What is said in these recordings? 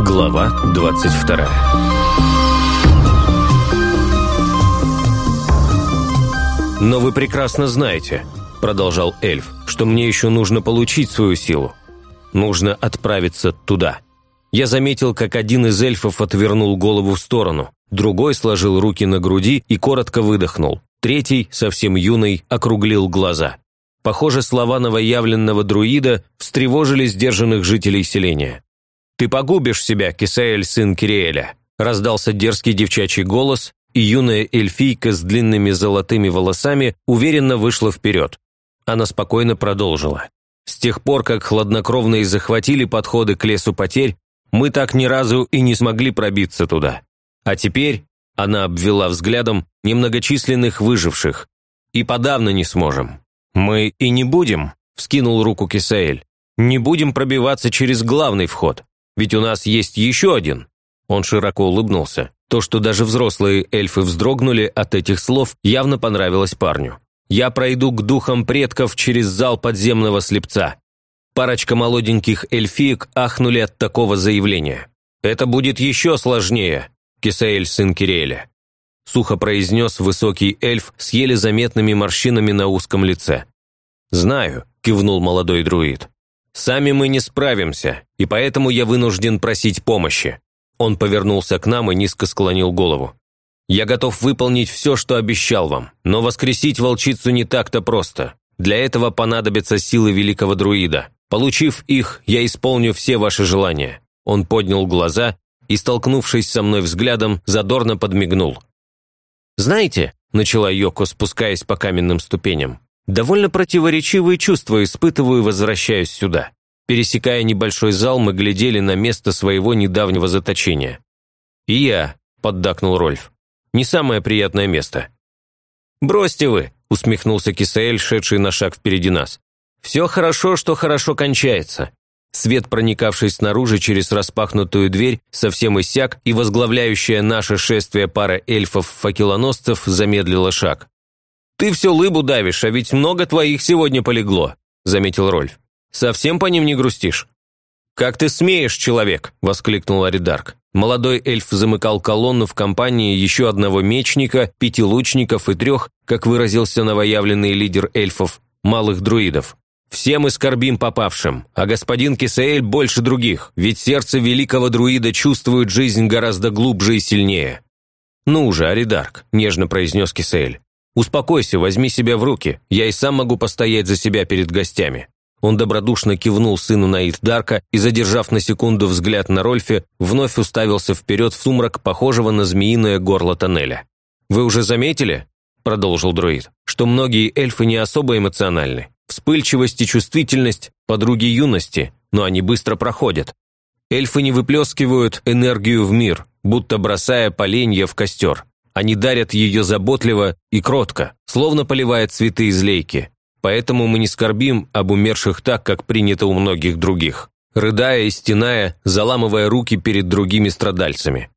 Глава 22 «Но вы прекрасно знаете», – продолжал эльф, – «что мне еще нужно получить свою силу. Нужно отправиться туда». Я заметил, как один из эльфов отвернул голову в сторону, другой сложил руки на груди и коротко выдохнул, третий, совсем юный, округлил глаза. Похоже, слова новоявленного друида встревожили сдержанных жителей селения. «Ты погубишь себя, Кисаэль, сын Кириэля», – раздался дерзкий девчачий голос, и юная эльфийка с длинными золотыми волосами уверенно вышла вперед. Она спокойно продолжила. «С тех пор, как хладнокровные захватили подходы к лесу потерь, мы так ни разу и не смогли пробиться туда. А теперь она обвела взглядом немногочисленных выживших. И подавно не сможем. Мы и не будем, вскинул руку Кисаэль. Не будем пробиваться через главный вход. Ведь у нас есть еще один». Он широко улыбнулся. То, что даже взрослые эльфы вздрогнули от этих слов, явно понравилось парню. «Я пройду к духам предков через зал подземного слепца». Парочка молоденьких эльфиек ахнули от такого заявления. «Это будет еще сложнее», – Кисаэль, сын Кириэля. Сухо произнес высокий эльф с еле заметными морщинами на узком лице. «Знаю», – кивнул молодой друид. Сами мы не справимся, и поэтому я вынужден просить помощи». Он повернулся к нам и низко склонил голову. «Я готов выполнить все, что обещал вам, но воскресить волчицу не так-то просто. Для этого понадобятся силы великого друида. Получив их, я исполню все ваши желания». Он поднял глаза и, столкнувшись со мной взглядом, задорно подмигнул. «Знаете», – начала Йоко, спускаясь по каменным ступеням, Довольно противоречивые чувства испытываю, возвращаясь сюда. Пересекая небольшой зал, мы глядели на место своего недавнего заточения. «И я», – поддакнул Рольф. «Не самое приятное место». «Бросьте вы», – усмехнулся Кисаэль, шедший на шаг впереди нас. «Все хорошо, что хорошо кончается». Свет, проникавший снаружи через распахнутую дверь, совсем иссяк, и возглавляющая наше шествие пара эльфов-факелоносцев замедлила шаг. «Ты все лыбу давишь, а ведь много твоих сегодня полегло», – заметил Рольф. «Совсем по ним не грустишь?» «Как ты смеешь, человек!» – воскликнул Аридарк. Молодой эльф замыкал колонну в компании еще одного мечника, пяти лучников и трех, как выразился новоявленный лидер эльфов, малых друидов. «Все мы скорбим попавшим, а господин Кисаэль больше других, ведь сердце великого друида чувствует жизнь гораздо глубже и сильнее». «Ну же, Аридарк», – нежно произнес Кисаэль, «Успокойся, возьми себя в руки, я и сам могу постоять за себя перед гостями». Он добродушно кивнул сыну Наид Дарка и, задержав на секунду взгляд на Рольфе, вновь уставился вперед в сумрак, похожего на змеиное горло тоннеля. «Вы уже заметили?» – продолжил друид, – что многие эльфы не особо эмоциональны. Вспыльчивость и чувствительность – подруги юности, но они быстро проходят. Эльфы не выплескивают энергию в мир, будто бросая поленья в костер. Они дарят ее заботливо и кротко, словно поливая цветы из лейки. Поэтому мы не скорбим об умерших так, как принято у многих других, рыдая и стеная, заламывая руки перед другими страдальцами.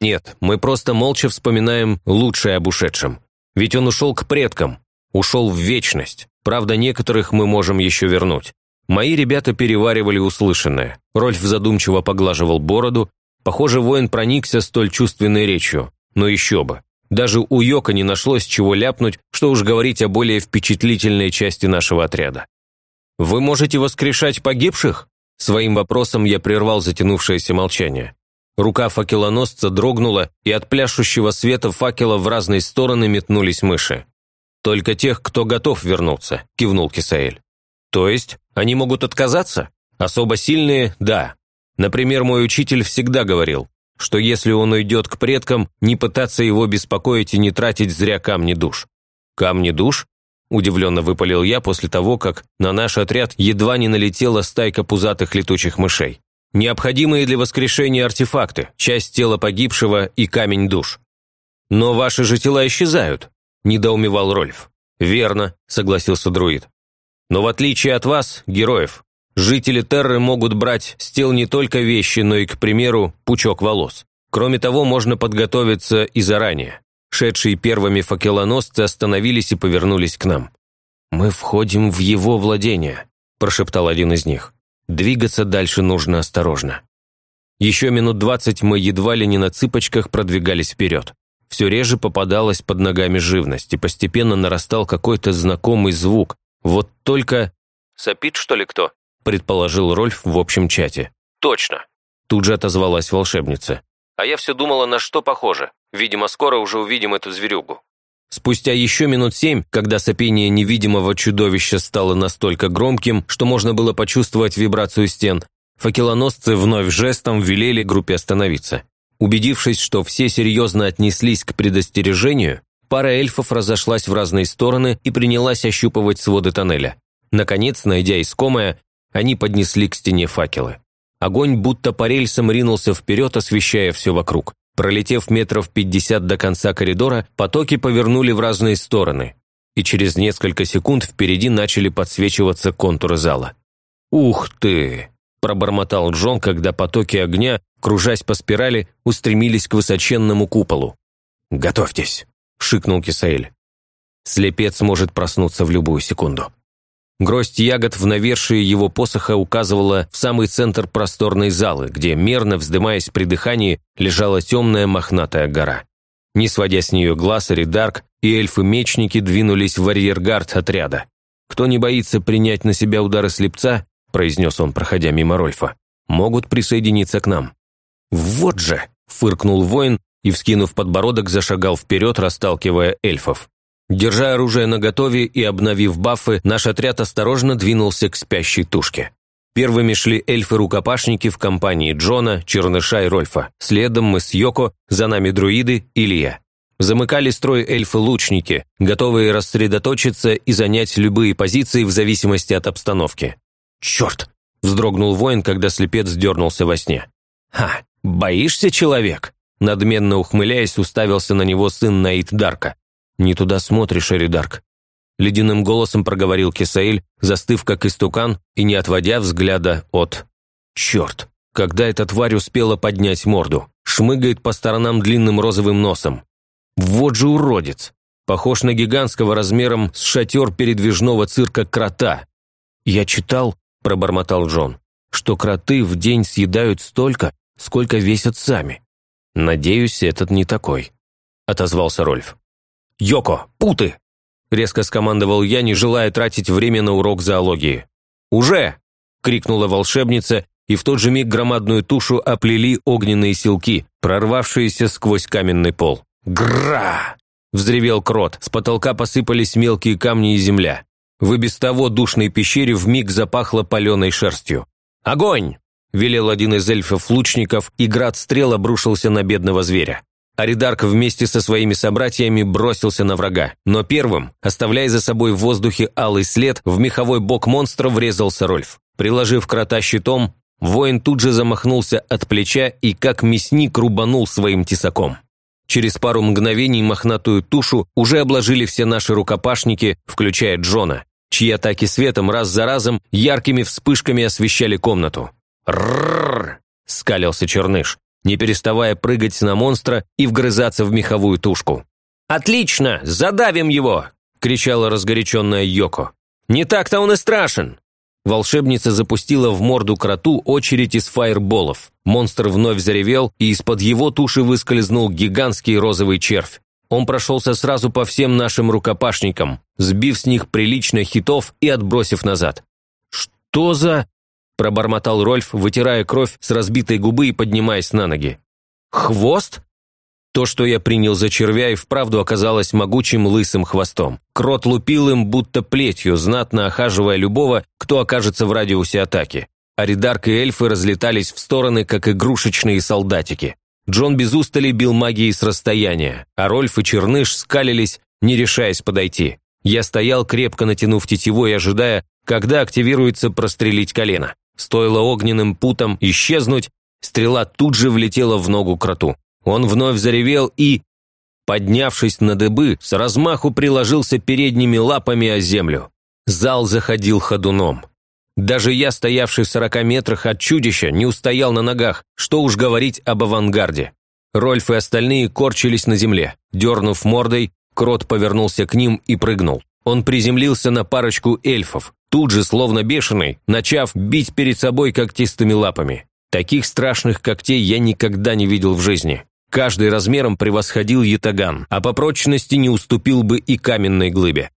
Нет, мы просто молча вспоминаем лучшее об ушедшем. Ведь он ушел к предкам, ушел в вечность. Правда, некоторых мы можем еще вернуть. Мои ребята переваривали услышанное. Рольф задумчиво поглаживал бороду. Похоже, воин проникся столь чувственной речью. Но еще бы. Даже у Йока не нашлось чего ляпнуть, что уж говорить о более впечатлительной части нашего отряда. «Вы можете воскрешать погибших?» Своим вопросом я прервал затянувшееся молчание. Рука факелоносца дрогнула, и от пляшущего света факела в разные стороны метнулись мыши. «Только тех, кто готов вернуться», – кивнул Кисаэль. «То есть они могут отказаться? Особо сильные – да. Например, мой учитель всегда говорил, что если он уйдет к предкам, не пытаться его беспокоить и не тратить зря камни душ. «Камни душ?» – удивленно выпалил я после того, как на наш отряд едва не налетела стайка пузатых летучих мышей. «Необходимые для воскрешения артефакты, часть тела погибшего и камень душ». «Но ваши же тела исчезают», – недоумевал Рольф. «Верно», – согласился друид. «Но в отличие от вас, героев, Жители Терры могут брать с тел не только вещи, но и, к примеру, пучок волос. Кроме того, можно подготовиться и заранее. Шедшие первыми факелоносцы остановились и повернулись к нам. «Мы входим в его владение», – прошептал один из них. «Двигаться дальше нужно осторожно». Еще минут двадцать мы едва ли не на цыпочках продвигались вперед. Все реже попадалась под ногами живность, и постепенно нарастал какой-то знакомый звук. Вот только... «Сопит, что ли, кто?» – предположил Рольф в общем чате. «Точно!» – тут же отозвалась волшебница. «А я все думала, на что похоже. Видимо, скоро уже увидим эту зверюгу». Спустя еще минут семь, когда сопение невидимого чудовища стало настолько громким, что можно было почувствовать вибрацию стен, факелоносцы вновь жестом велели группе остановиться. Убедившись, что все серьезно отнеслись к предостережению, пара эльфов разошлась в разные стороны и принялась ощупывать своды тоннеля. Наконец, найдя искомое, они поднесли к стене факелы. Огонь будто по рельсам ринулся вперед, освещая все вокруг. Пролетев метров пятьдесят до конца коридора, потоки повернули в разные стороны, и через несколько секунд впереди начали подсвечиваться контуры зала. «Ух ты!» – пробормотал Джон, когда потоки огня, кружась по спирали, устремились к высоченному куполу. «Готовьтесь!» – шикнул Кисаэль. «Слепец может проснуться в любую секунду». Гроздь ягод в навершии его посоха указывала в самый центр просторной залы, где, мерно вздымаясь при дыхании, лежала темная мохнатая гора. Не сводя с нее глаз, Эридарк и эльфы-мечники двинулись в арьергард отряда. «Кто не боится принять на себя удары слепца», произнес он, проходя мимо Рольфа, «могут присоединиться к нам». «Вот же!» – фыркнул воин и, вскинув подбородок, зашагал вперед, расталкивая эльфов. Держа оружие наготове и обновив бафы, наш отряд осторожно двинулся к спящей тушке. Первыми шли эльфы-рукопашники в компании Джона, Черныша и Рольфа. Следом мы с Йоко, за нами друиды и Лия. Замыкали строй эльфы-лучники, готовые рассредоточиться и занять любые позиции в зависимости от обстановки. «Черт!» – вздрогнул воин, когда слепец дернулся во сне. «Ха! Боишься, человек?» Надменно ухмыляясь, уставился на него сын Наид Дарка. «Не туда смотришь, Эридарк», – ледяным голосом проговорил Кисаэль, застыв как истукан и не отводя взгляда от... «Черт, когда эта тварь успела поднять морду? Шмыгает по сторонам длинным розовым носом. Вот же уродец! Похож на гигантского размером с шатер передвижного цирка крота. «Я читал», – пробормотал Джон, – «что кроты в день съедают столько, сколько весят сами». «Надеюсь, этот не такой», – отозвался Рольф. «Йоко, путы!» – резко скомандовал я, не желая тратить время на урок зоологии. «Уже!» – крикнула волшебница, и в тот же миг громадную тушу оплели огненные силки, прорвавшиеся сквозь каменный пол. «Гра!» – взревел крот, с потолка посыпались мелкие камни и земля. В и без того душной пещере вмиг запахло паленой шерстью. «Огонь!» – велел один из эльфов-лучников, и град стрел обрушился на бедного зверя. Аридарк вместе со своими собратьями бросился на врага, но первым, оставляя за собой в воздухе алый след, в меховой бок монстра врезался Рольф. Приложив крота щитом, воин тут же замахнулся от плеча и как мясник рубанул своим тесаком. Через пару мгновений мохнатую тушу уже обложили все наши рукопашники, включая Джона, чьи атаки светом раз за разом яркими вспышками освещали комнату. «Ррррр!» – скалился Черныш не переставая прыгать на монстра и вгрызаться в меховую тушку. «Отлично! Задавим его!» – кричала разгоряченная Йоко. «Не так-то он и страшен!» Волшебница запустила в морду кроту очередь из фаерболов. Монстр вновь заревел, и из-под его туши выскользнул гигантский розовый червь. Он прошелся сразу по всем нашим рукопашникам, сбив с них прилично хитов и отбросив назад. «Что за...» пробормотал Рольф, вытирая кровь с разбитой губы и поднимаясь на ноги. «Хвост?» То, что я принял за червя, и вправду оказалось могучим лысым хвостом. Крот лупил им, будто плетью, знатно охаживая любого, кто окажется в радиусе атаки. Аридарк и эльфы разлетались в стороны, как игрушечные солдатики. Джон без устали бил магией с расстояния, а Рольф и Черныш скалились, не решаясь подойти. Я стоял, крепко натянув тетивой, ожидая, когда активируется прострелить колено. Стоило огненным путам исчезнуть, стрела тут же влетела в ногу кроту. Он вновь заревел и, поднявшись на дыбы, с размаху приложился передними лапами о землю. Зал заходил ходуном. Даже я, стоявший в сорока метрах от чудища, не устоял на ногах, что уж говорить об авангарде. Рольф и остальные корчились на земле. Дернув мордой, крот повернулся к ним и прыгнул. Он приземлился на парочку эльфов, тут же, словно бешеный, начав бить перед собой когтистыми лапами. Таких страшных когтей я никогда не видел в жизни. Каждый размером превосходил ятаган, а по прочности не уступил бы и каменной глыбе.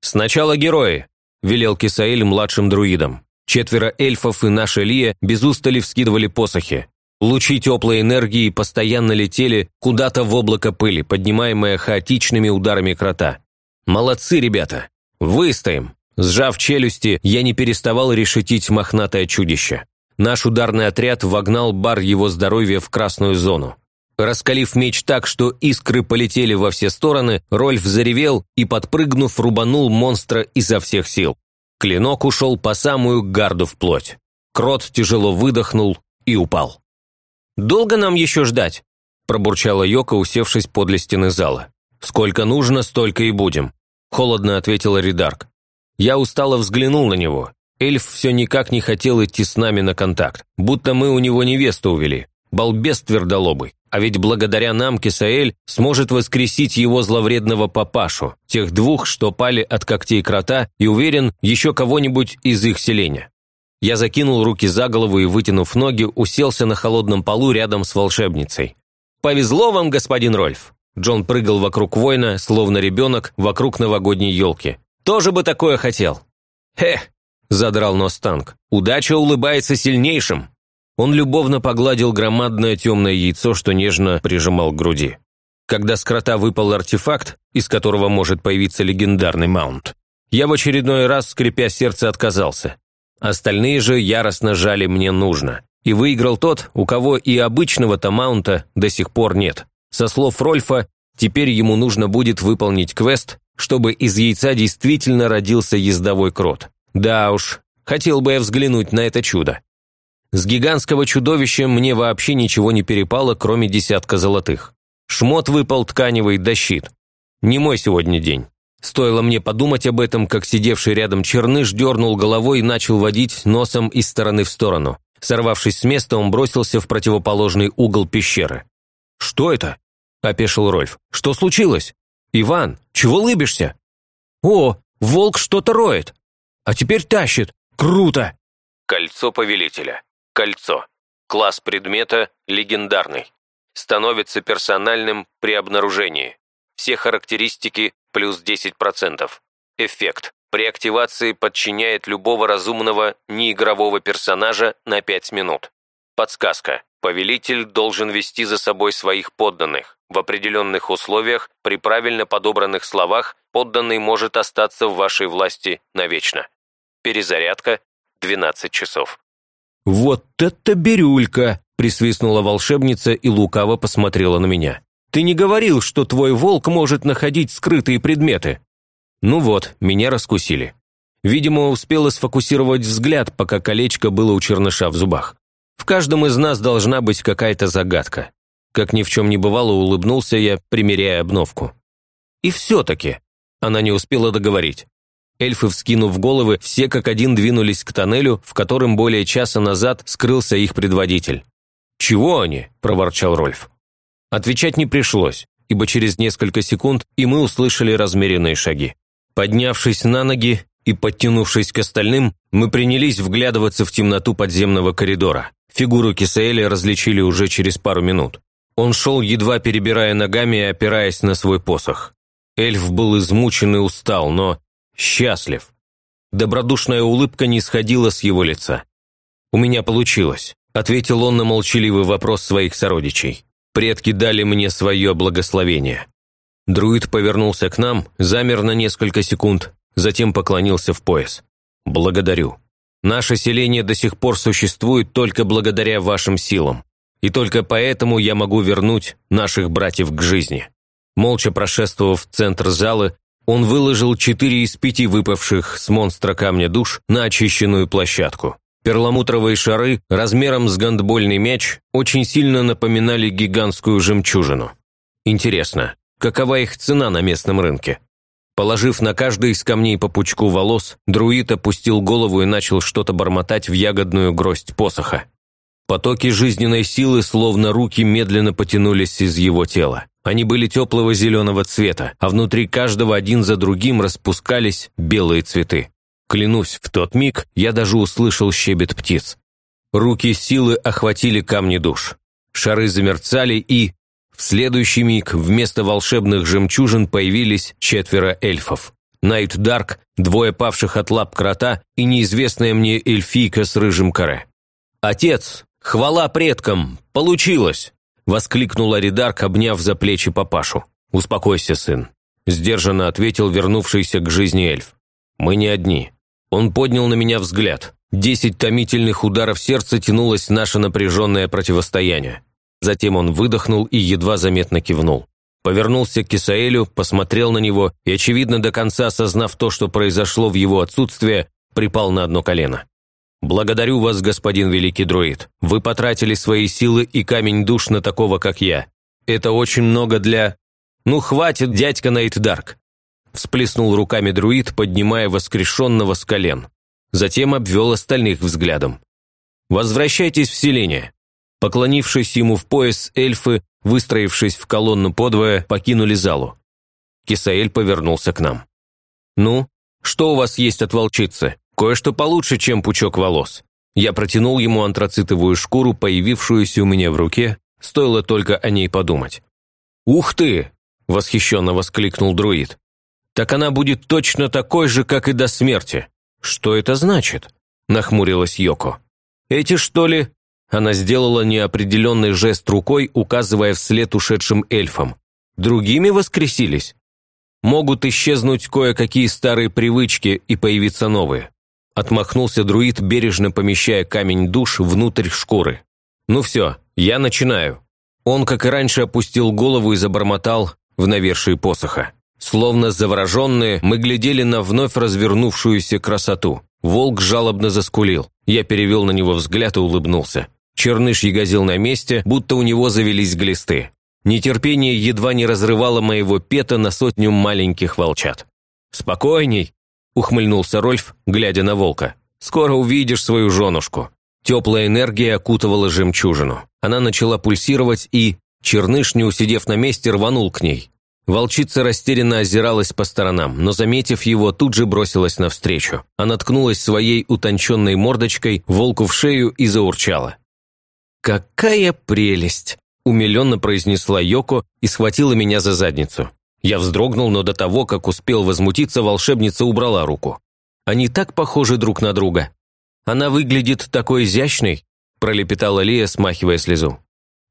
«Сначала герои», – велел Кисаэль младшим друидам. Четверо эльфов и наша Лия без устали вскидывали посохи. Лучи теплой энергии постоянно летели куда-то в облако пыли, поднимаемое хаотичными ударами крота. «Молодцы, ребята! Выстоим!» Сжав челюсти, я не переставал решетить мохнатое чудище. Наш ударный отряд вогнал бар его здоровья в красную зону. Раскалив меч так, что искры полетели во все стороны, Рольф заревел и, подпрыгнув, рубанул монстра изо всех сил. Клинок ушел по самую гарду вплоть. Крот тяжело выдохнул и упал. «Долго нам еще ждать?» – пробурчала Йока, усевшись подле стены зала. «Сколько нужно, столько и будем», – холодно ответила Ридарк. Я устало взглянул на него. Эльф все никак не хотел идти с нами на контакт, будто мы у него невесту увели. Балбес твердолобый. А ведь благодаря нам Кисаэль сможет воскресить его зловредного папашу, тех двух, что пали от когтей крота, и уверен, еще кого-нибудь из их селения. Я закинул руки за голову и, вытянув ноги, уселся на холодном полу рядом с волшебницей. «Повезло вам, господин Рольф!» Джон прыгал вокруг воина, словно ребенок, вокруг новогодней елки. «Тоже бы такое хотел!» «Хех!» – задрал нос танк. «Удача улыбается сильнейшим!» Он любовно погладил громадное темное яйцо, что нежно прижимал к груди. Когда с крота выпал артефакт, из которого может появиться легендарный маунт, я в очередной раз, скрипя сердце, отказался. Остальные же яростно жали мне нужно. И выиграл тот, у кого и обычного-то маунта до сих пор нет. Со слов Рольфа, теперь ему нужно будет выполнить квест, чтобы из яйца действительно родился ездовой крот. Да уж, хотел бы я взглянуть на это чудо. С гигантского чудовища мне вообще ничего не перепало, кроме десятка золотых. Шмот выпал тканевый да щит. Не мой сегодня день. Стоило мне подумать об этом, как сидевший рядом черныш дернул головой и начал водить носом из стороны в сторону. Сорвавшись с места, он бросился в противоположный угол пещеры. «Что это?» – опешил Рольф. «Что случилось? Иван, чего лыбишься?» «О, волк что-то роет! А теперь тащит! Круто!» Кольцо повелителя. Кольцо. Класс предмета легендарный. Становится персональным при обнаружении. Все характеристики плюс 10%. Эффект. При активации подчиняет любого разумного неигрового персонажа на 5 минут. Подсказка. Повелитель должен вести за собой своих подданных. В определенных условиях, при правильно подобранных словах, подданный может остаться в вашей власти навечно. Перезарядка – 12 часов. «Вот это бирюлька!» – присвистнула волшебница и лукаво посмотрела на меня. «Ты не говорил, что твой волк может находить скрытые предметы?» Ну вот, меня раскусили. Видимо, успела сфокусировать взгляд, пока колечко было у черныша в зубах. В каждом из нас должна быть какая-то загадка. Как ни в чем не бывало, улыбнулся я, примеряя обновку. И все-таки она не успела договорить. Эльфы, вскинув головы, все как один двинулись к тоннелю, в котором более часа назад скрылся их предводитель. «Чего они?» – проворчал Рольф. Отвечать не пришлось, ибо через несколько секунд и мы услышали размеренные шаги. Поднявшись на ноги и подтянувшись к остальным, мы принялись вглядываться в темноту подземного коридора. Фигуру Кисаэля различили уже через пару минут. Он шел, едва перебирая ногами и опираясь на свой посох. Эльф был измучен и устал, но счастлив. Добродушная улыбка не сходила с его лица. «У меня получилось», – ответил он на молчаливый вопрос своих сородичей. «Предки дали мне свое благословение». Друид повернулся к нам, замер на несколько секунд, затем поклонился в пояс. «Благодарю. Наше селение до сих пор существует только благодаря вашим силам, и только поэтому я могу вернуть наших братьев к жизни». Молча прошествовав в центр зала, он выложил четыре из пяти выпавших с монстра камня душ на очищенную площадку. Перламутровые шары размером с гандбольный мяч очень сильно напоминали гигантскую жемчужину. Интересно, какова их цена на местном рынке? Положив на каждый из камней по пучку волос, друид опустил голову и начал что-то бормотать в ягодную гроздь посоха. Потоки жизненной силы, словно руки, медленно потянулись из его тела. Они были теплого зеленого цвета, а внутри каждого один за другим распускались белые цветы. Клянусь, в тот миг я даже услышал щебет птиц. Руки силы охватили камни душ. Шары замерцали и... В следующий миг вместо волшебных жемчужин появились четверо эльфов. Найт Дарк, двое павших от лап крота и неизвестная мне эльфийка с рыжим каре. «Отец! Хвала предкам! Получилось!» – воскликнул Аридарк, обняв за плечи папашу. «Успокойся, сын», – сдержанно ответил вернувшийся к жизни эльф. «Мы не одни». Он поднял на меня взгляд. Десять томительных ударов сердца тянулось наше напряженное противостояние. Затем он выдохнул и едва заметно кивнул. Повернулся к Кисаэлю, посмотрел на него и, очевидно, до конца осознав то, что произошло в его отсутствие, припал на одно колено. «Благодарю вас, господин великий друид. Вы потратили свои силы и камень душ на такого, как я. Это очень много для...» «Ну, хватит, дядька Нейтдарк!» Всплеснул руками друид, поднимая воскрешенного с колен. Затем обвел остальных взглядом. «Возвращайтесь в селение». Поклонившись ему в пояс, эльфы, выстроившись в колонну подвое, покинули залу. Кисаэль повернулся к нам. «Ну, что у вас есть от волчицы? Кое-что получше, чем пучок волос». Я протянул ему антрацитовую шкуру, появившуюся у меня в руке, стоило только о ней подумать. «Ух ты!» – восхищенно воскликнул друид. «Так она будет точно такой же, как и до смерти. «Что это значит?» – нахмурилась Йоко. «Эти, что ли?» Она сделала неопределенный жест рукой, указывая вслед ушедшим эльфам. «Другими воскресились?» «Могут исчезнуть кое-какие старые привычки и появиться новые». Отмахнулся друид, бережно помещая камень душ внутрь шкуры. «Ну все, я начинаю». Он, как и раньше, опустил голову и забормотал в навершие посоха. Словно завороженные, мы глядели на вновь развернувшуюся красоту. Волк жалобно заскулил. Я перевел на него взгляд и улыбнулся. Черныш ягозил на месте, будто у него завелись глисты. Нетерпение едва не разрывало моего пета на сотню маленьких волчат. «Спокойней», – ухмыльнулся Рольф, глядя на волка. «Скоро увидишь свою женушку». Теплая энергия окутывала жемчужину. Она начала пульсировать и... Черныш, не усидев на месте, рванул к ней. Волчица растерянно озиралась по сторонам, но, заметив его, тут же бросилась навстречу. Она ткнулась своей утонченной мордочкой волку в шею и заурчала. «Какая прелесть!» – умиленно произнесла Йоко и схватила меня за задницу. Я вздрогнул, но до того, как успел возмутиться, волшебница убрала руку. Они так похожи друг на друга. Она выглядит такой изящной, пролепетала Лия, смахивая слезу.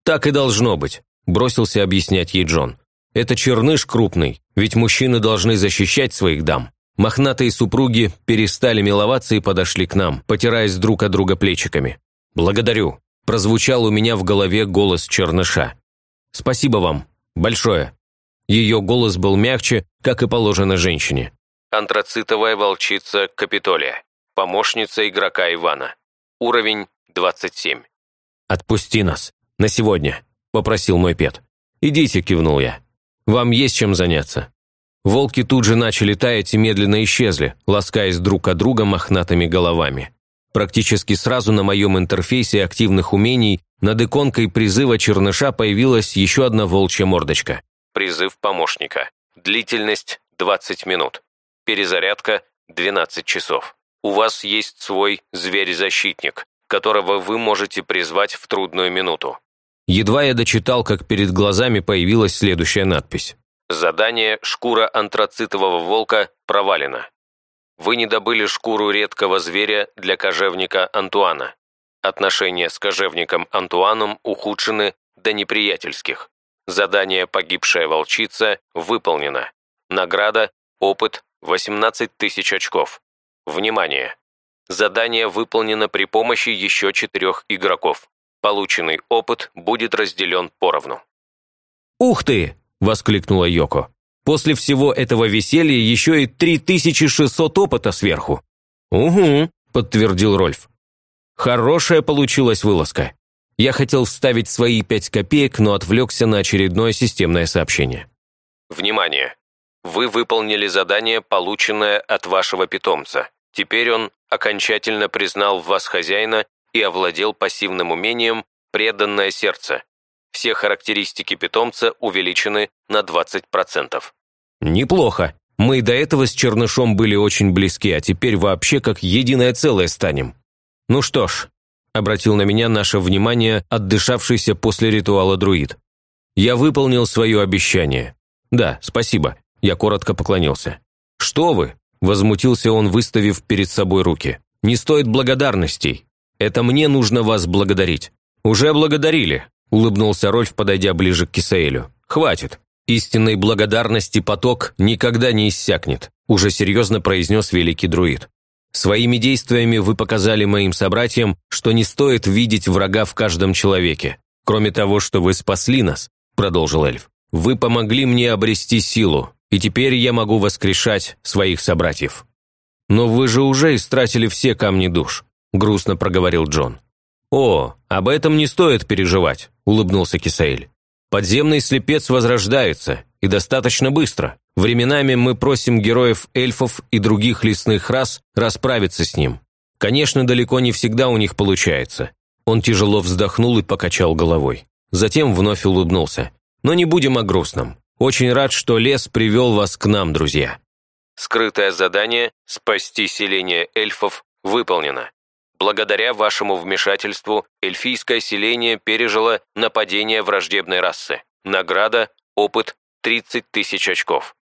Так и должно быть, бросился объяснять ей Джон. Это черныш крупный, ведь мужчины должны защищать своих дам. Мохнатые супруги перестали миловаться и подошли к нам, потираясь друг от друга плечиками. «Благодарю», – прозвучал у меня в голове голос черныша. «Спасибо вам. Большое». Ее голос был мягче, как и положено женщине. Антрацитовая волчица Капитолия. Помощница игрока Ивана. Уровень 27. «Отпусти нас. На сегодня», – попросил мой пет. «Идите», – кивнул я. Вам есть чем заняться». Волки тут же начали таять и медленно исчезли, ласкаясь друг от друга мохнатыми головами. Практически сразу на моем интерфейсе активных умений над иконкой призыва черныша появилась еще одна волчья мордочка. Призыв помощника. Длительность 20 минут. Перезарядка 12 часов. У вас есть свой зверь-защитник, которого вы можете призвать в трудную минуту. Едва я дочитал, как перед глазами появилась следующая надпись. Задание «Шкура антрацитового волка» провалено. Вы не добыли шкуру редкого зверя для кожевника Антуана. Отношения с кожевником Антуаном ухудшены до неприятельских. Задание «Погибшая волчица» выполнено. Награда «Опыт» 18 тысяч очков. Внимание! Задание выполнено при помощи еще четырех игроков. Полученный опыт будет разделен поровну. «Ух ты!» – воскликнула Йоко. «После всего этого веселья еще и 3600 опыта сверху». «Угу», – подтвердил Рольф. «Хорошая получилась вылазка. Я хотел вставить свои пять копеек, но отвлекся на очередное системное сообщение. Внимание! Вы выполнили задание, полученное от вашего питомца. Теперь он окончательно признал в вас хозяина и овладел пассивным умением «Преданное сердце». Все характеристики питомца увеличены на 20%. Неплохо. Мы до этого с Чернышом были очень близки, а теперь вообще как единое целое станем. Ну что ж, обратил на меня наше внимание отдышавшийся после ритуала друид. Я выполнил свое обещание. Да, спасибо. Я коротко поклонился. Что вы? Возмутился он, выставив перед собой руки. «Не стоит благодарностей. Это мне нужно вас благодарить». «Уже благодарили», – улыбнулся Рольф, подойдя ближе к Кисаэлю. «Хватит. Истинной благодарности поток никогда не иссякнет», – уже серьезно произнес великий друид. «Своими действиями вы показали моим собратьям, что не стоит видеть врага в каждом человеке. Кроме того, что вы спасли нас», – продолжил эльф. «Вы помогли мне обрести силу, и теперь я могу воскрешать своих собратьев». «Но вы же уже истратили все камни душ», – грустно проговорил Джон. «О, об этом не стоит переживать», – улыбнулся Кисаэль. «Подземный слепец возрождается, и достаточно быстро. Временами мы просим героев эльфов и других лесных рас расправиться с ним. Конечно, далеко не всегда у них получается». Он тяжело вздохнул и покачал головой. Затем вновь улыбнулся. «Но не будем о грустном. Очень рад, что лес привел вас к нам, друзья. Скрытое задание «Спасти селение эльфов» выполнено. Благодаря вашему вмешательству эльфийское селение пережило нападение враждебной расы. Награда, опыт 30 тысяч очков.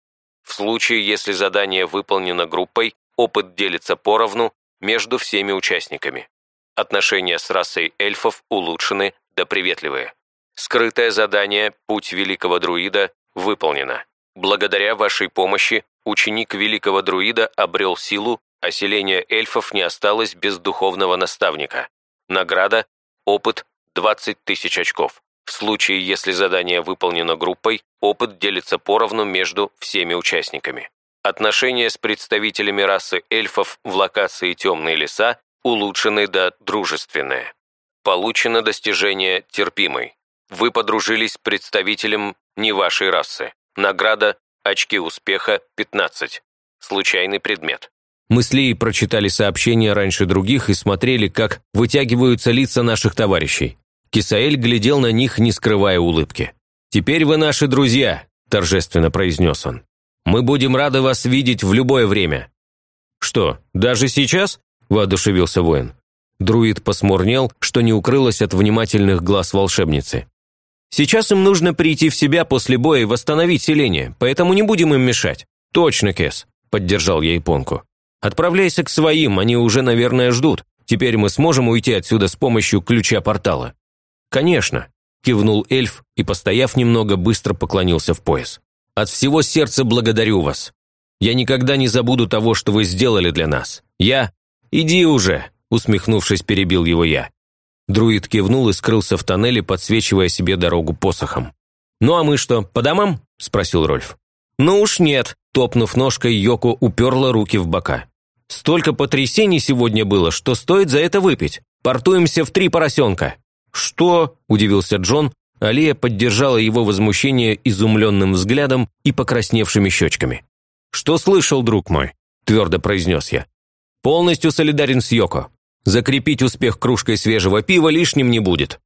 В случае, если задание выполнено группой, опыт делится поровну между всеми участниками. Отношения с расой эльфов улучшены до приветливые. Скрытое задание «Путь великого друида» выполнено. Благодаря вашей помощи ученик великого друида обрел силу, а селение эльфов не осталось без духовного наставника. Награда – опыт 20 тысяч очков. В случае, если задание выполнено группой, опыт делится поровну между всеми участниками. Отношения с представителями расы эльфов в локации «Темные леса» улучшены до «дружественные». Получено достижение «терпимый». Вы подружились с представителем не вашей расы. Награда «Очки успеха 15». Случайный предмет. Мы с Лией прочитали сообщения раньше других и смотрели, как вытягиваются лица наших товарищей. Кисаэль глядел на них, не скрывая улыбки. «Теперь вы наши друзья», – торжественно произнес он. «Мы будем рады вас видеть в любое время». «Что, даже сейчас?» – воодушевился воин. Друид посмурнел, что не укрылось от внимательных глаз волшебницы. Сейчас им нужно прийти в себя после боя и восстановить селение, поэтому не будем им мешать». «Точно, Кэс», – поддержал я японку. «Отправляйся к своим, они уже, наверное, ждут. Теперь мы сможем уйти отсюда с помощью ключа портала». «Конечно», – кивнул эльф и, постояв немного, быстро поклонился в пояс. «От всего сердца благодарю вас. Я никогда не забуду того, что вы сделали для нас. Я...» «Иди уже», – усмехнувшись, перебил его я. Друид кивнул и скрылся в тоннеле, подсвечивая себе дорогу посохом. «Ну а мы что, по домам?» – спросил Рольф. «Ну уж нет», – топнув ножкой, Йоко уперла руки в бока. «Столько потрясений сегодня было, что стоит за это выпить. Портуемся в три поросенка». «Что?» – удивился Джон. Алия поддержала его возмущение изумленным взглядом и покрасневшими щечками. «Что слышал, друг мой?» – твердо произнес я. «Полностью солидарен с Йоко. Закрепить успех кружкой свежего пива лишним не будет.